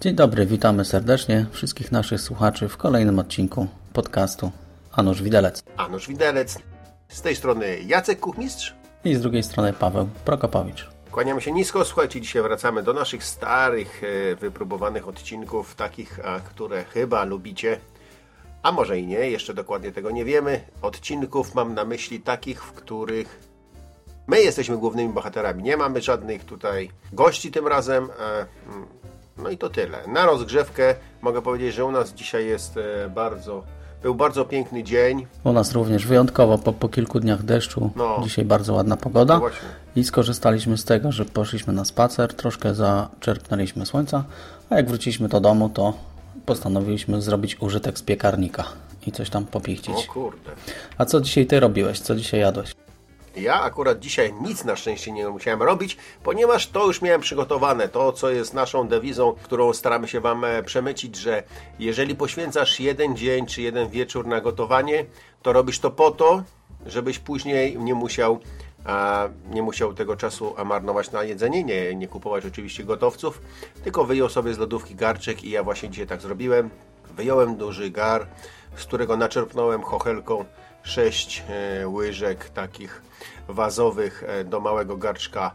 Dzień dobry, witamy serdecznie wszystkich naszych słuchaczy w kolejnym odcinku podcastu Anusz Widelec. Anusz Widelec. Z tej strony Jacek Kuchmistrz. I z drugiej strony Paweł Prokopowicz. Kłaniamy się nisko. Słuchajcie, dzisiaj wracamy do naszych starych, e, wypróbowanych odcinków, takich, które chyba lubicie. A może i nie, jeszcze dokładnie tego nie wiemy. Odcinków mam na myśli takich, w których my jesteśmy głównymi bohaterami. Nie mamy żadnych tutaj gości tym razem. No i to tyle. Na rozgrzewkę mogę powiedzieć, że u nas dzisiaj jest e, bardzo, był bardzo piękny dzień. U nas również wyjątkowo po, po kilku dniach deszczu. No. Dzisiaj bardzo ładna pogoda. No. I skorzystaliśmy z tego, że poszliśmy na spacer, troszkę zaczerpnęliśmy słońca, a jak wróciliśmy do domu, to postanowiliśmy zrobić użytek z piekarnika i coś tam O popichcić. kurde. A co dzisiaj ty robiłeś? Co dzisiaj jadłeś? Ja akurat dzisiaj nic na szczęście nie musiałem robić, ponieważ to już miałem przygotowane. To, co jest naszą dewizą, którą staramy się Wam e, przemycić, że jeżeli poświęcasz jeden dzień czy jeden wieczór na gotowanie, to robisz to po to, żebyś później nie musiał, a, nie musiał tego czasu marnować na jedzenie, nie, nie kupować oczywiście gotowców, tylko wyjął sobie z lodówki garczek i ja właśnie dzisiaj tak zrobiłem. Wyjąłem duży gar, z którego naczerpnąłem chochelką sześć e, łyżek takich wazowych e, do małego garczka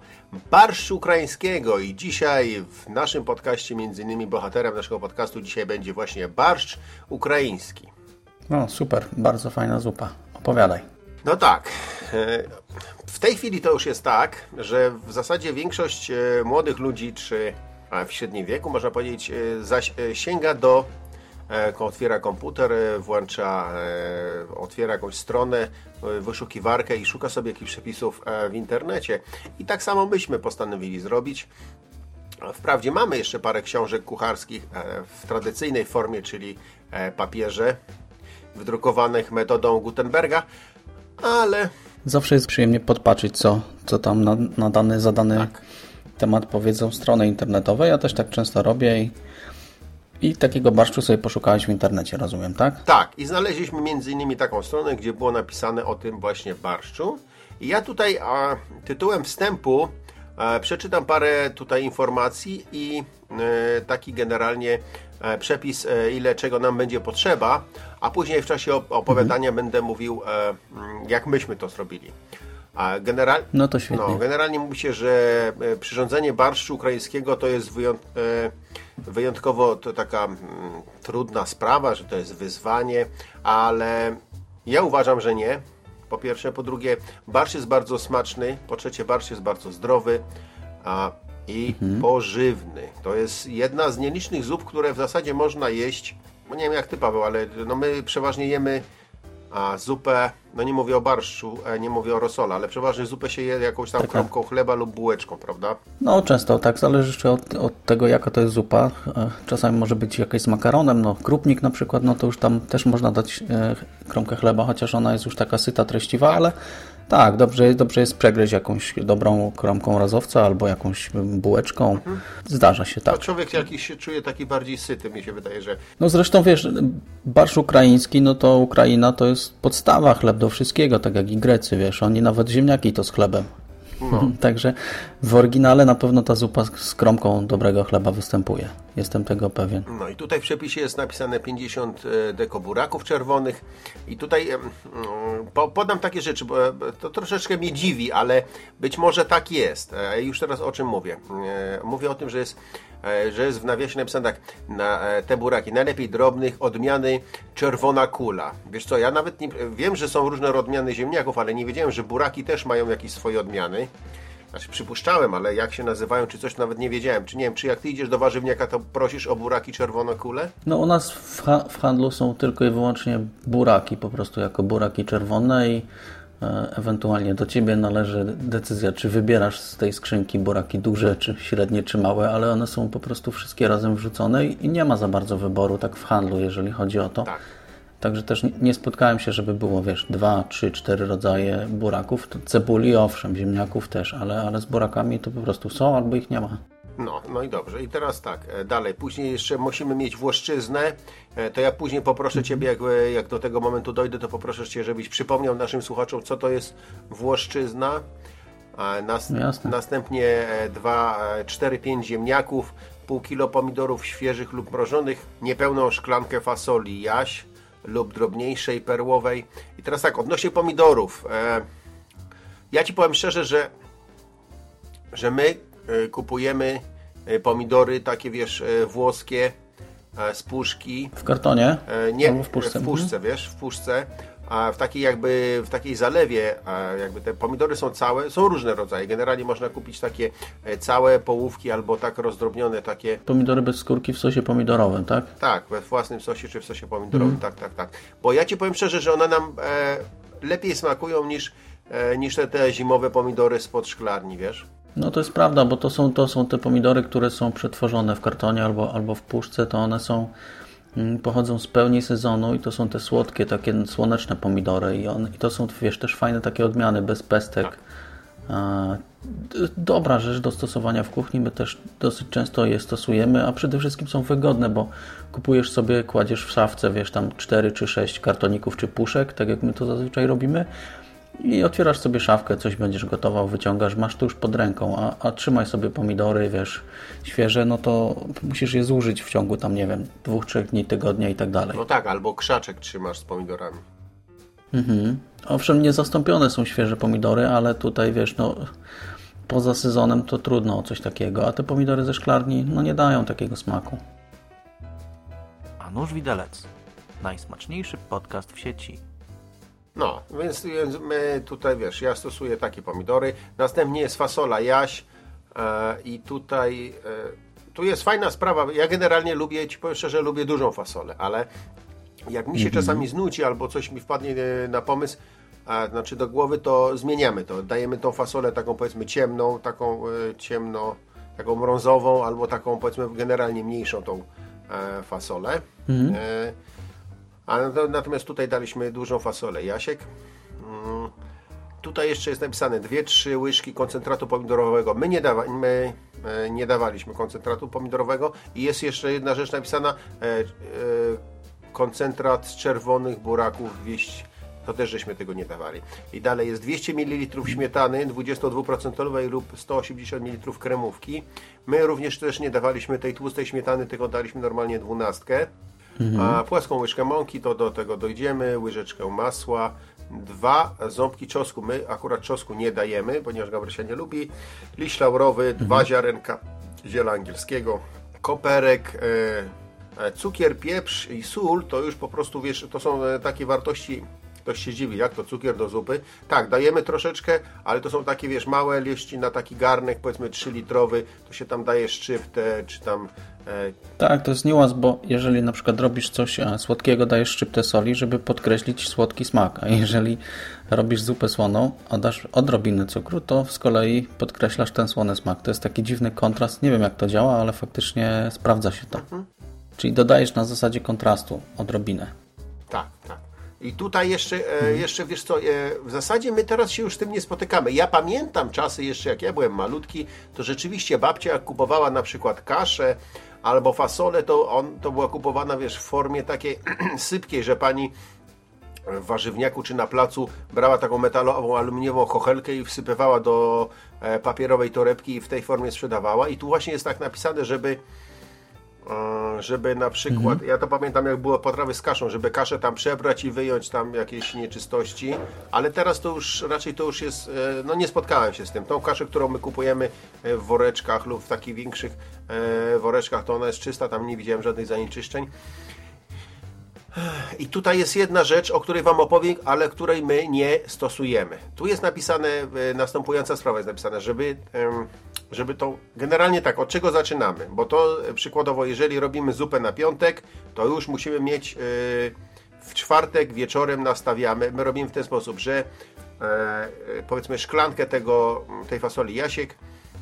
barszczu ukraińskiego i dzisiaj w naszym podcaście, między innymi bohaterem naszego podcastu dzisiaj będzie właśnie barszcz ukraiński. No super, bardzo fajna zupa. Opowiadaj. No tak. e, W tej chwili to już jest tak, że w zasadzie większość młodych ludzi, czy a, w średnim wieku można powiedzieć, zaś, sięga do, otwiera komputer, e, włącza, e, otwiera jakąś stronę, e, wyszukiwarkę i szuka sobie jakichś przepisów e, w internecie. I tak samo myśmy postanowili zrobić. Wprawdzie mamy jeszcze parę książek kucharskich e, w tradycyjnej formie, czyli e, papierze, wydrukowanych metodą Gutenberga, ale Zawsze jest przyjemnie podpatrzeć, co, co tam na, na dany, zadany Tak. temat powiedzą strony internetowe. Ja też tak często robię i, i takiego barszczu sobie poszukałeś w internecie, rozumiem, tak? tak, i znaleźliśmy między innymi taką stronę, gdzie było napisane o tym właśnie barszczu. I ja tutaj a, tytułem wstępu e, przeczytam parę tutaj informacji i e, taki generalnie e, przepis, e, ile czego nam będzie potrzeba, a później w czasie op- opowiadania będę mówił, e, jak myśmy to zrobili. A general... No to świetnie. No, generalnie mówi się, że e, przyrządzenie barszczu ukraińskiego to jest wyjąt, e, wyjątkowo to taka mm, trudna sprawa, że to jest wyzwanie, ale ja uważam, że nie. Po pierwsze, po drugie, barszcz jest bardzo smaczny, po trzecie, barszcz jest bardzo zdrowy a, i pożywny. To jest jedna z nielicznych zup, które w zasadzie można jeść. No nie wiem jak ty, Paweł, ale no my przeważnie jemy a zupę, no nie mówię o barszczu, e, nie mówię o rosole, ale przeważnie zupę się je jakąś tam kromką chleba lub bułeczką, prawda? No często, tak, zależy jeszcze od, od tego, jaka to jest zupa. E, Czasami może być jakaś z makaronem, no krupnik na przykład, no to już tam też można dać e, kromkę chleba, chociaż ona jest już taka syta, treściwa, ale tak, dobrze, dobrze jest przegryźć jakąś dobrą kromką razowca albo jakąś bułeczką. Zdarza się, To tak. człowiek jakiś się czuje taki bardziej syty, mi się wydaje, że No zresztą wiesz, barsz ukraiński, no to Ukraina to jest podstawa, chleb do wszystkiego, tak jak i Grecy, wiesz, oni nawet ziemniaki to z chlebem. Także w oryginale na pewno ta zupa z- kromką dobrego chleba występuje. Jestem tego pewien. No i tutaj w przepisie jest napisane 50 e, deko buraków czerwonych i tutaj mm, po, podam takie rzeczy, bo e, to troszeczkę mnie dziwi, ale być może tak jest. E, Już teraz o czym mówię? Mówię o tym, że jest, że jest w nawiasie napisane tak, na te buraki, najlepiej drobnych, odmiany czerwona kula. Wiesz co, ja nawet nie, wiem, że są różne odmiany ziemniaków, ale nie wiedziałem, że buraki też mają jakieś swoje odmiany. Znaczy przypuszczałem, ale jak się nazywają, czy coś nawet nie wiedziałem. Czy nie wiem, czy jak ty idziesz do warzywniaka, to prosisz o buraki czerwone kule? No u nas w, ha w handlu są tylko i wyłącznie buraki, po prostu jako buraki czerwone i E, Ewentualnie do Ciebie należy decyzja, czy wybierasz z tej skrzynki buraki duże, czy średnie, czy małe, ale one są po prostu wszystkie razem wrzucone i i nie ma za bardzo wyboru tak w handlu, jeżeli chodzi o to. Tak. Także też nie- spotkałem się, żeby było, wiesz, dwa, trzy, cztery rodzaje buraków. Cebuli owszem, ziemniaków też, ale, ale z burakami to po prostu są albo ich nie ma. No, no i dobrze. I teraz tak, e, dalej. Później jeszcze musimy mieć włoszczyznę. E, To ja później poproszę Ciebie, jak, e, jak do tego momentu dojdę, to poproszę Cię, żebyś przypomniał naszym słuchaczom, co to jest włoszczyzna. Nas, Jasne. następnie e, dwa, e, cztery, pięć ziemniaków, pół kilo pomidorów świeżych lub mrożonych, niepełną szklankę fasoli jaś lub drobniejszej, perłowej. I teraz tak, odnośnie pomidorów. E, ja Ci powiem szczerze, że że my e, kupujemy e, pomidory takie, wiesz, włoskie z puszki. W kartonie? E, Nie, Albo w puszce. w puszce, wiesz, w puszce. A w takiej jakby, w takiej zalewie, a jakby te pomidory są całe, są różne rodzaje. Generalnie można kupić takie e, całe połówki albo tak rozdrobnione takie, Pomidory bez skórki w sosie pomidorowym, tak? tak, we własnym sosie czy w sosie pomidorowym, tak, tak, tak. Bo ja Ci powiem szczerze, że one nam e, lepiej smakują niż, e, niż te, te zimowe pomidory spod szklarni, wiesz? No to jest prawda, bo to są, to są te pomidory, które są przetworzone w kartonie albo, albo w puszce, to one są mm, pochodzą z pełni sezonu i to są te słodkie, takie słoneczne pomidory. I, on, i to są, wiesz, też fajne takie odmiany, bez pestek. D- Dobra rzecz do stosowania w kuchni, my też dosyć często je stosujemy, a przede wszystkim są wygodne, bo kupujesz sobie, kładziesz w szafce, wiesz, tam 4 czy 6 kartoników czy puszek, tak jak my to zazwyczaj robimy i otwierasz sobie szafkę, coś będziesz gotował, wyciągasz, masz to już pod ręką, a, a trzymaj sobie pomidory, wiesz, świeże, no to musisz je zużyć w ciągu tam, nie wiem, dwóch, trzech dni, tygodnia i tak dalej. No tak, albo krzaczek trzymasz z pomidorami. Mhm. Owszem, niezastąpione są świeże pomidory, ale tutaj, wiesz, no poza sezonem to trudno o coś takiego, a te pomidory ze szklarni, no nie dają takiego smaku. A nóż widelec. Najsmaczniejszy podcast w sieci. No, więc, więc my tutaj, wiesz, ja stosuję takie pomidory. Następnie jest fasola jaś e, i tutaj e, tu jest fajna sprawa. Ja generalnie lubię, ci powiem szczerze, lubię dużą fasolę, ale jak mi się czasami znudzi albo coś mi wpadnie e, na pomysł, a, znaczy do głowy, to zmieniamy to. Dajemy tą fasolę taką powiedzmy ciemną, taką e, ciemno, taką brązową albo taką powiedzmy generalnie mniejszą tą e, fasolę. E, a nat- natomiast tutaj daliśmy dużą fasolę. Jasiek. Mm, Tutaj jeszcze jest napisane 2-3 łyżki koncentratu pomidorowego. My nie, dawa, my e, nie dawaliśmy koncentratu pomidorowego. I jest jeszcze jedna rzecz napisana e, e, koncentrat czerwonych buraków 200. To też żeśmy tego nie dawali. I dalej jest 200 ml śmietany 22% lub 180 ml kremówki. My również też nie dawaliśmy tej tłustej śmietany, tylko daliśmy normalnie dwunastkę. A płaską łyżkę mąki, to do tego dojdziemy, łyżeczkę masła, dwa ząbki czosnku. My akurat czosnku nie dajemy, ponieważ Gabrysia nie lubi. Liść laurowy, dwa ziarenka ziela angielskiego, koperek, e, e, cukier, pieprz i sól, to już po prostu, wiesz, to są e, takie wartości, ktoś się dziwi, jak to cukier do zupy. Tak, dajemy troszeczkę, ale to są takie, wiesz, małe liści na taki garnek, powiedzmy 3 litrowy, to się tam daje szczyptę, czy tam e, Tak, to jest niuans, bo jeżeli na przykład robisz coś e, słodkiego, dajesz szczyptę soli, żeby podkreślić słodki smak, a jeżeli robisz zupę słoną, a dasz odrobinę cukru, to z kolei podkreślasz ten słony smak. To jest taki dziwny kontrast, nie wiem jak to działa, ale faktycznie sprawdza się to. Czyli dodajesz na zasadzie kontrastu odrobinę. I tutaj jeszcze, e, jeszcze wiesz co, e, w zasadzie my teraz się już z tym nie spotykamy. Ja pamiętam czasy jeszcze, jak ja byłem malutki, to rzeczywiście babcia jak kupowała na przykład kaszę albo fasolę, to, on, to była kupowana, wiesz, w formie takiej sypkiej, że pani w warzywniaku czy na placu brała taką metalową, aluminiową chochelkę i wsypywała do e, papierowej torebki i w tej formie sprzedawała. I tu właśnie jest tak napisane, żeby żeby na przykład, ja to pamiętam jak było potrawy z kaszą, żeby kaszę tam przebrać i wyjąć tam jakieś nieczystości, ale teraz to już raczej to już jest, e, no nie spotkałem się z tym. Tą kaszę, którą my kupujemy e, w woreczkach lub w takich większych e, woreczkach, to ona jest czysta, tam nie widziałem żadnych zanieczyszczeń. I tutaj jest jedna rzecz, o której Wam opowiem, ale której my nie stosujemy. Tu jest napisane, e, następująca sprawa jest napisana, żeby, żeby to, generalnie tak, od czego zaczynamy? Bo to e, przykładowo, jeżeli robimy zupę na piątek, to już musimy mieć e, w czwartek wieczorem nastawiamy, my robimy w ten sposób, że e, powiedzmy szklankę tego, tej fasoli jasiek,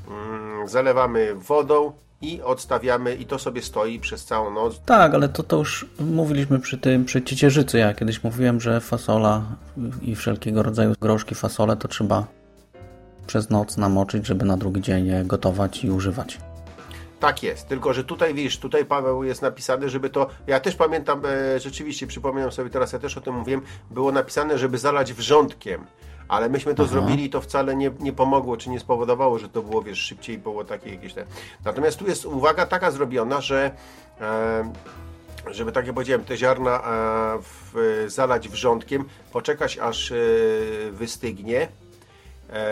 mm, zalewamy wodą i odstawiamy i to sobie stoi przez całą noc. Tak, ale to, to już mówiliśmy przy tym, przy ciecierzycy. Ja kiedyś mówiłem, że fasola i wszelkiego rodzaju groszki fasole to trzeba przez noc namoczyć, żeby na drugi dzień je gotować i używać. Tak jest, tylko że tutaj widzisz, tutaj Paweł jest napisane, żeby to, ja też pamiętam, e, rzeczywiście przypominam sobie teraz, ja też o tym mówiłem, było napisane, żeby zalać wrzątkiem, ale myśmy to zrobili i to wcale nie, nie pomogło, czy nie spowodowało, że to było, wiesz, szybciej było takie jakieś te... Natomiast tu jest uwaga taka zrobiona, że e, żeby tak jak powiedziałem, te ziarna e, w, zalać wrzątkiem, poczekać aż e, wystygnie,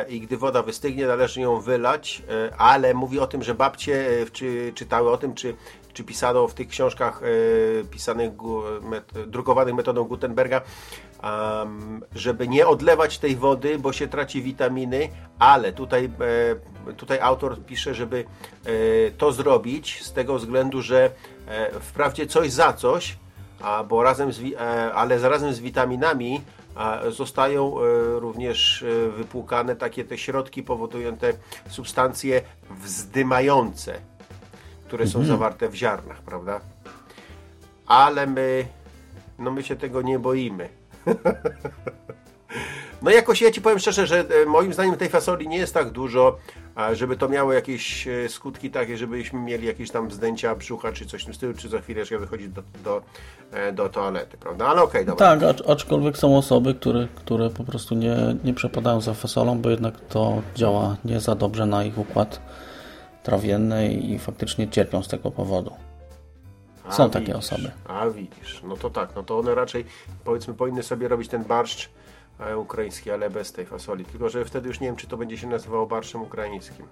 i gdy woda wystygnie, należy ją wylać, e, ale mówi o tym, że babcie e, czy, czytały o tym, czy, czy pisano w tych książkach pisanych, drukowanych metodą Gutenberga, żeby nie odlewać tej wody, bo się traci witaminy, ale tutaj, tutaj autor pisze, żeby to zrobić z tego względu, że wprawdzie coś za coś, bo razem z, ale razem z witaminami zostają e, również e, wypłukane takie te środki powodujące substancje wzdymające, które są Mhm. zawarte w ziarnach, prawda? Ale my, no my się tego nie boimy. No jakoś ja Ci powiem szczerze, że e, moim zdaniem tej fasoli nie jest tak dużo, a żeby to miało jakieś e, skutki takie, żebyśmy mieli jakieś tam zdjęcia brzucha czy coś w tym stylu, czy za chwileczkę wychodzić do, do, e, do toalety, prawda? Ale okej, dobra. Tak, acz, aczkolwiek są osoby, które, które po prostu nie, nie przepadają za fasolą, bo jednak to działa nie za dobrze na ich układ trawienny i faktycznie cierpią z tego powodu. A, Są takie widzisz, osoby. A widzisz, no to tak, no to one raczej powiedzmy powinny sobie robić ten barszcz ukraiński, ale bez tej fasoli. Tylko, że wtedy już nie wiem, czy to będzie się nazywało barszczem ukraińskim.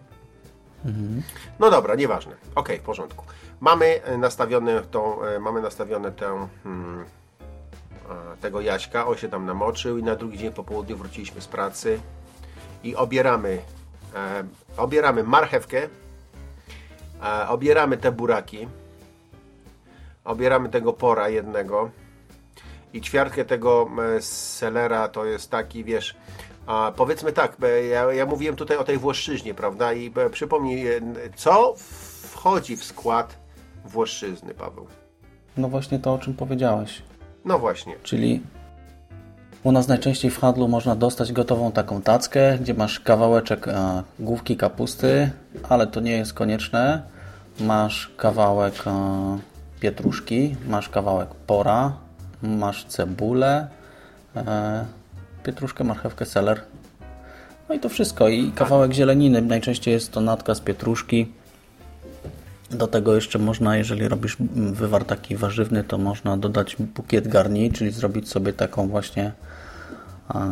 No dobra, nieważne. Okej, w porządku. Mamy e, nastawione tą, e, mamy nastawione tę hmm, e, tego Jaśka, on się tam namoczył i na drugi dzień po południu wróciliśmy z pracy i obieramy e, obieramy marchewkę, e, obieramy te buraki, obieramy tego pora jednego i ćwiartkę tego e, selera to jest taki, wiesz, a powiedzmy tak, e, ja, ja mówiłem tutaj o tej Włoszczyźnie, prawda? I e, przypomnij, co wchodzi w skład Włoszczyzny, Paweł? No właśnie to, o czym powiedziałeś. No właśnie. Czyli u nas najczęściej w handlu można dostać gotową taką tackę, gdzie masz kawałeczek e, główki kapusty, ale to nie jest konieczne. Masz kawałek e, pietruszki, masz kawałek pora, masz cebulę, e, pietruszkę, marchewkę, seler. No i to wszystko. I kawałek zieleniny. Najczęściej jest to natka z pietruszki. Do tego jeszcze można, jeżeli robisz wywar taki warzywny, to można dodać bukiet garni, czyli zrobić sobie taką właśnie. A,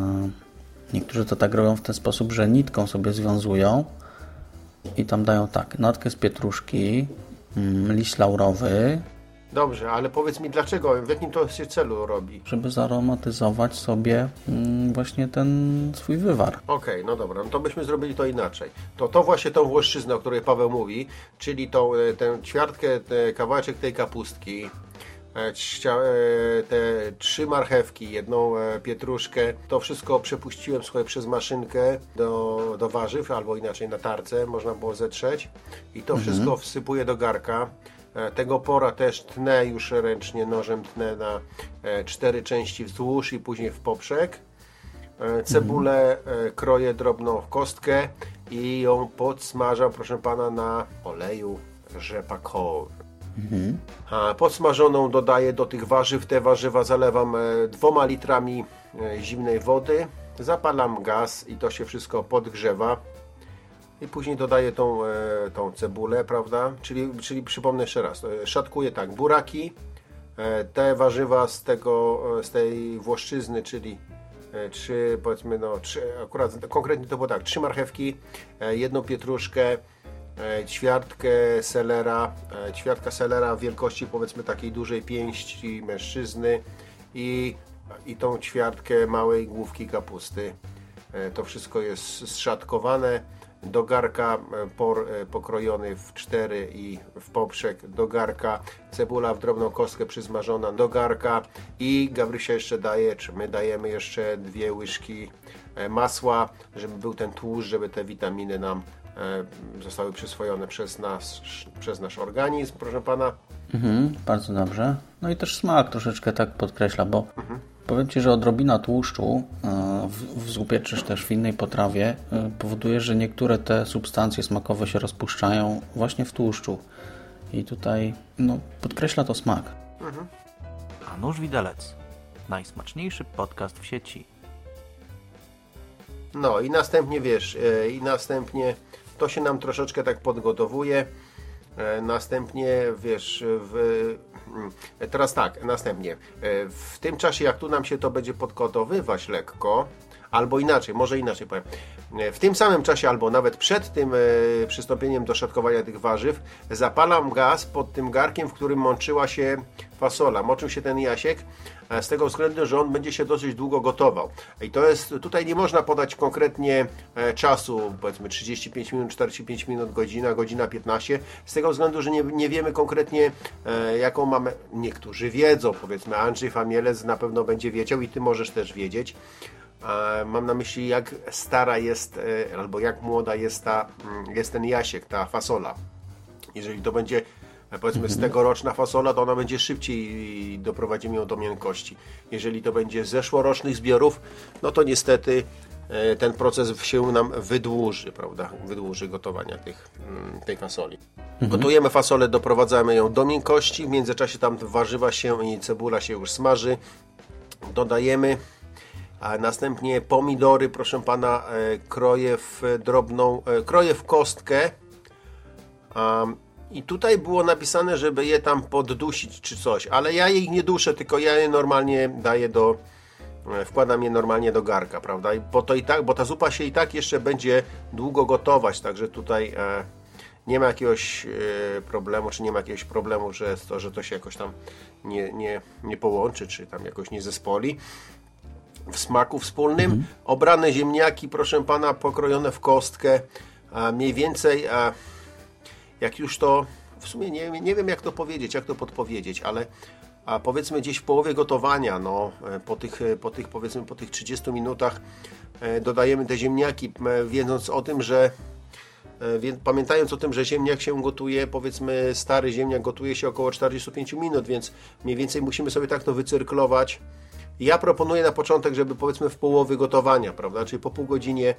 niektórzy to tak robią w ten sposób, że nitką sobie związują i tam dają tak, natkę z pietruszki, mm, liść laurowy, Dobrze, ale powiedz mi dlaczego, w jakim to się celu robi? żeby zaromatyzować sobie mm, właśnie ten swój wywar. Okej, no dobra, no to byśmy zrobili to inaczej. To to właśnie tą włoszczyznę, o której Paweł mówi, czyli tą, e, tę ćwiartkę, te, kawałeczek tej kapustki, e, e, te trzy marchewki, jedną pietruszkę, to wszystko przepuściłem słuchaj, przez maszynkę do, do warzyw, albo inaczej na tarce, można było zetrzeć i to wszystko wsypuję do garka. E, Tego pora też tnę już ręcznie nożem, tnę na e, cztery części wzdłuż i później w poprzek. E, Cebulę kroję drobną w kostkę i ją podsmażam, proszę pana, na oleju rzepakowym. A podsmażoną dodaję do tych warzyw. Te warzywa zalewam dwoma litrami zimnej wody. Zapalam gaz i to się wszystko podgrzewa. I później dodaję tą, e, tą cebulę, prawda? Czyli, czyli przypomnę jeszcze raz. e, Szatkuję tak, buraki, e, te warzywa z tego, z tej włoszczyzny, czyli trzy, powiedzmy, no, trzy, akurat konkretnie to było tak, trzy marchewki, jedną pietruszkę, ćwiartkę selera, ćwiartka selera wielkości powiedzmy takiej dużej pięści mężczyzny i, i tą ćwiartkę małej główki kapusty. To wszystko jest zszatkowane. Do garka e, por e, pokrojony w cztery i w poprzek. Do garka cebula w drobną kostkę przyzmażona. Do garka i Gabrysia jeszcze daje, czy my dajemy jeszcze dwie łyżki e, masła, żeby był ten tłuszcz, żeby te witaminy nam zostały przyswojone przez nasz, przez nasz organizm, proszę pana. Mhm, bardzo dobrze. No i też smak troszeczkę tak podkreśla, bo powiem Ci, że odrobina tłuszczu e, w, w zupie czy też w innej potrawie e, powoduje, że niektóre te substancje smakowe się rozpuszczają właśnie w tłuszczu. I tutaj no, podkreśla to smak. A nóż widelec. Najsmaczniejszy podcast w sieci. No i następnie wiesz, e, i następnie to się nam troszeczkę tak podgotowuje. Następnie wiesz, w, teraz tak, następnie e, w tym czasie, jak tu nam się to będzie podgotowywać lekko, albo inaczej, może inaczej powiem. E, W tym samym czasie, albo nawet przed tym e, przystąpieniem do szatkowania tych warzyw, zapalam gaz pod tym garkiem, w którym mączyła się fasola. Moczył się ten jasiek z tego względu, że on będzie się dosyć długo gotował. I to jest, tutaj nie można podać konkretnie e, czasu, powiedzmy 35 minut, 45 minut, godzina, godzina 15, z tego względu, że nie, nie wiemy konkretnie e, jaką mamy, niektórzy wiedzą, powiedzmy Andrzej Famielec na pewno będzie wiedział i Ty możesz też wiedzieć. E, Mam na myśli, jak stara jest, e, albo jak młoda jest, ta, mm, jest ten jasiek, ta fasola. Jeżeli to będzie e, powiedzmy z tegoroczna fasola, to ona będzie szybciej doprowadzimy ją do miękkości. Jeżeli to będzie z zeszłorocznych zbiorów, no to niestety e, ten proces się nam wydłuży, prawda? Wydłuży gotowania tych, mm, tej fasoli. Gotujemy fasolę, doprowadzamy ją do miękkości. W międzyczasie tam warzywa się i cebula się już smaży. Dodajemy a następnie pomidory, proszę pana, e, kroję w drobną, e, kroję w kostkę. I tutaj było napisane, żeby je tam poddusić czy coś, ale ja ich nie duszę, tylko ja je normalnie daję do, e, wkładam je normalnie do garka, prawda? I bo to i tak, bo ta zupa się i tak jeszcze będzie długo gotować, także tutaj e, nie ma jakiegoś e, problemu, czy nie ma jakiegoś problemu, że to, że to się jakoś tam nie, nie, nie połączy, czy tam jakoś nie zespoli w smaku wspólnym. Obrane ziemniaki, proszę pana, pokrojone w kostkę. A mniej więcej, a jak już to, w sumie nie, nie wiem jak to powiedzieć, jak to podpowiedzieć, ale a powiedzmy gdzieś w połowie gotowania, no, e, po tych, e, po tych powiedzmy po tych 30 minutach e, dodajemy te ziemniaki, wiedząc o tym, że pamiętając o tym, że ziemniak się gotuje, powiedzmy stary ziemniak gotuje się około 45 minut, więc mniej więcej musimy sobie tak to wycyrklować. Ja proponuję na początek, żeby powiedzmy w połowie gotowania, prawda? Czyli po pół godzinie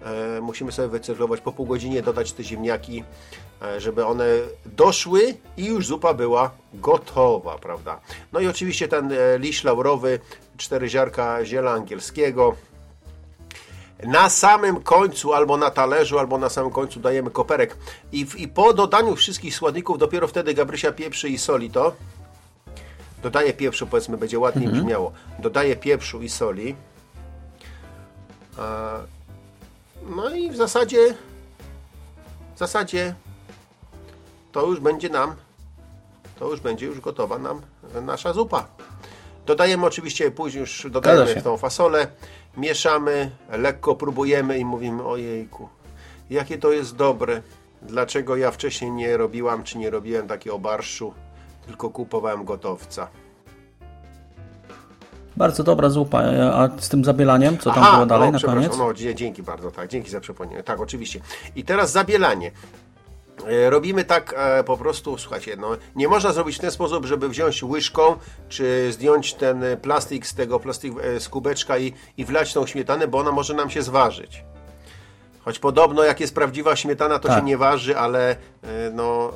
e, musimy sobie wycyrklować, po pół godzinie dodać te ziemniaki, e, żeby one doszły i już zupa była gotowa, prawda? No i oczywiście ten e, liść laurowy, cztery ziarka ziela angielskiego, na samym końcu, albo na talerzu, albo na samym końcu dajemy koperek. I, w, I po dodaniu wszystkich składników, dopiero wtedy Gabrysia pieprzy i soli to. Dodaje pieprzu, powiedzmy, będzie ładniej brzmiało. Dodaje pieprzu i soli. No i w zasadzie, w zasadzie to już będzie nam, to już będzie już gotowa nam nasza zupa. Dodajemy oczywiście później już dodajemy tą fasolę, mieszamy, lekko próbujemy i mówimy ojejku, jakie to jest dobre. Dlaczego ja wcześniej nie robiłam czy nie robiłem takiego barszu, tylko kupowałem gotowca. Bardzo dobra zupa. E, A z tym zabielaniem, co tam Aha, było dalej no, na koniec? No, dzięki bardzo, tak, dzięki za przypomnienie. Tak, oczywiście. I teraz zabielanie. E, Robimy tak e, po prostu, słuchajcie, no, nie można zrobić w ten sposób, żeby wziąć łyżką, czy zdjąć ten plastik z tego plastik, e, z kubeczka i, i wlać tą śmietanę, bo ona może nam się zważyć. Choć podobno jak jest prawdziwa śmietana, to Tak. się nie waży, ale e, no,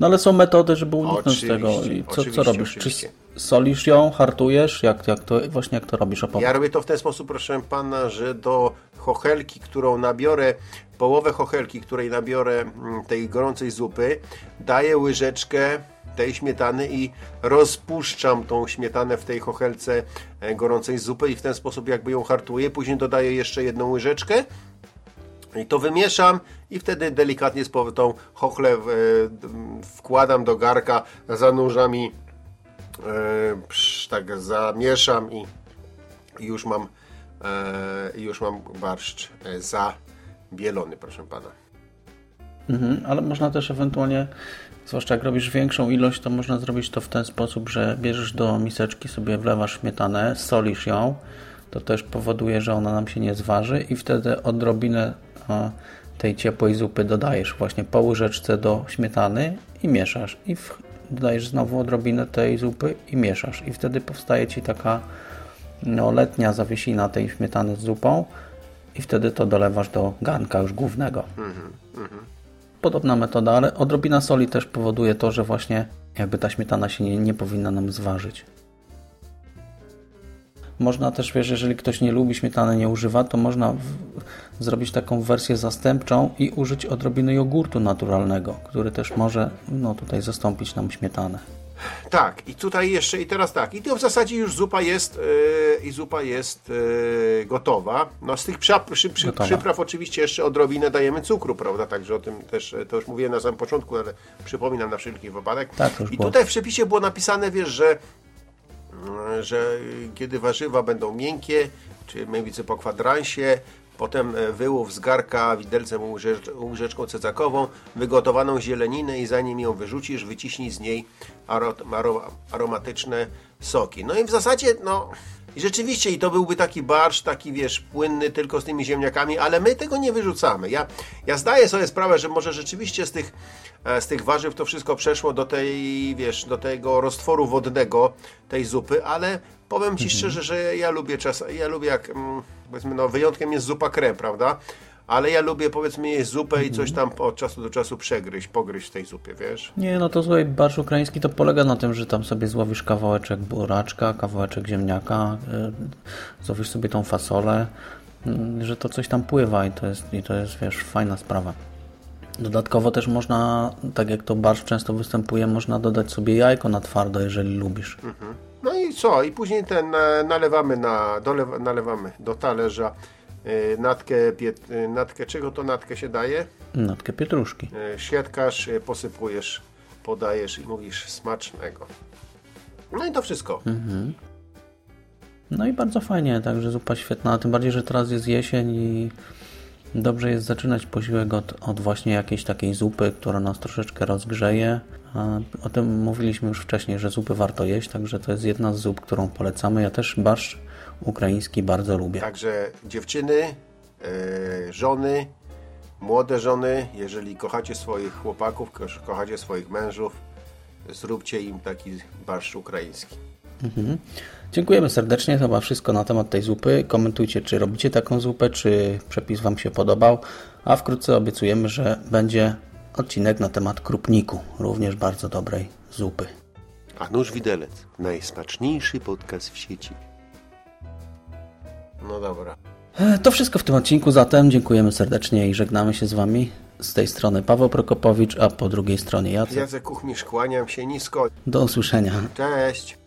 No ale są metody, żeby uniknąć tego. I co, co robisz? oczywiście. Czy solisz ją, hartujesz? Jak, jak to, właśnie jak to robisz? Opowiedz. Ja robię to w ten sposób, proszę pana, że do chochelki, którą nabiorę, połowę chochelki, której nabiorę mm, tej gorącej zupy, daję łyżeczkę tej śmietany i rozpuszczam tą śmietanę w tej chochelce e, gorącej zupy i w ten sposób jakby ją hartuję. Później dodaję jeszcze jedną łyżeczkę i to wymieszam i wtedy delikatnie z powrotem tą chochlę e, wkładam do garka, zanurzam i e, tak zamieszam i już mam, e, już mam barszcz zabielony, proszę pana. Mhm, ale można też ewentualnie, zwłaszcza jak robisz większą ilość, to można zrobić to w ten sposób, że bierzesz do miseczki, sobie wlewasz śmietanę, solisz ją, to też powoduje, że ona nam się nie zważy i wtedy odrobinę tej ciepłej zupy dodajesz właśnie po łyżeczce do śmietany i mieszasz i w, dodajesz znowu odrobinę tej zupy i mieszasz i wtedy powstaje Ci taka no, letnia zawiesina tej śmietany z zupą i wtedy to dolewasz do garnka już głównego. Podobna metoda, ale odrobina soli też powoduje to, że właśnie jakby ta śmietana się nie, nie powinna nam zważyć. Można też, wiesz, jeżeli ktoś nie lubi śmietany, nie używa, to można w, zrobić taką wersję zastępczą i użyć odrobiny jogurtu naturalnego, który też może no, tutaj zastąpić nam śmietanę. Tak, i tutaj jeszcze, i teraz tak, i to w zasadzie już zupa jest, yy, i zupa jest yy, gotowa. No z tych przypraw, przy, przy, przypraw oczywiście jeszcze odrobinę dajemy cukru, prawda, także o tym też, e, to już mówiłem na samym początku, ale przypominam na wszelki wypadek. Tak, I było. tutaj w przepisie było napisane, wiesz, że że kiedy warzywa będą miękkie, czy więcej po kwadransie, potem e, wyłów z garka widelcem łyżecz- łyżeczką cecakową, wygotowaną zieleninę i zanim ją wyrzucisz, wyciśnij z niej aro, aro, aromatyczne soki. No i w zasadzie, no... I rzeczywiście, i to byłby taki barsz, taki wiesz, płynny tylko z tymi ziemniakami, ale my tego nie wyrzucamy. Ja, ja zdaję sobie sprawę, że może rzeczywiście z tych, e, z tych warzyw to wszystko przeszło do tej, wiesz, do tego roztworu wodnego tej zupy, ale powiem Ci szczerze, że ja lubię czas, ja lubię jak, mm, powiedzmy, no wyjątkiem jest zupa krem, prawda? Ale ja lubię, powiedzmy, jeść zupę i coś tam od czasu do czasu przegryźć, pogryźć w tej zupie, wiesz? Nie, no to słuchaj, barsz ukraiński to polega na tym, że tam sobie złowisz kawałeczek buraczka, kawałeczek ziemniaka, yy, złowisz sobie tą fasolę, yy, że to coś tam pływa i to jest, i to jest, wiesz, fajna sprawa. Dodatkowo też można, tak jak to barsz często występuje, można dodać sobie jajko na twardo, jeżeli lubisz. No i co? I później ten e, nalewamy na, dolewa, nalewamy do talerza natkę, pie- e, natkę, czego to natkę się daje? Natkę pietruszki. E, Siatkasz, e, posypujesz, podajesz i mówisz smacznego. No i to wszystko. No i bardzo fajnie, także zupa świetna, tym bardziej, że teraz jest jesień i dobrze jest zaczynać posiłek od, od właśnie jakiejś takiej zupy, która nas troszeczkę rozgrzeje. A O tym mówiliśmy już wcześniej, że zupy warto jeść, także to jest jedna z zup, którą polecamy. Ja też barszcz ukraiński bardzo lubię. Także dziewczyny, e, żony, młode żony, jeżeli kochacie swoich chłopaków, ko- kochacie swoich mężów, zróbcie im taki barszcz ukraiński. Dziękujemy serdecznie, to chyba wszystko na temat tej zupy. Komentujcie, czy robicie taką zupę, czy przepis Wam się podobał, a wkrótce obiecujemy, że będzie odcinek na temat krupniku, również bardzo dobrej zupy. A nóż widelec, najsmaczniejszy podcast w sieci. No dobra. E, To wszystko w tym odcinku, zatem dziękujemy serdecznie i żegnamy się z Wami. Z tej strony Paweł Prokopowicz, a po drugiej stronie Jacek. Jacek Kuchmisz, kłaniam się nisko. Do usłyszenia. Cześć.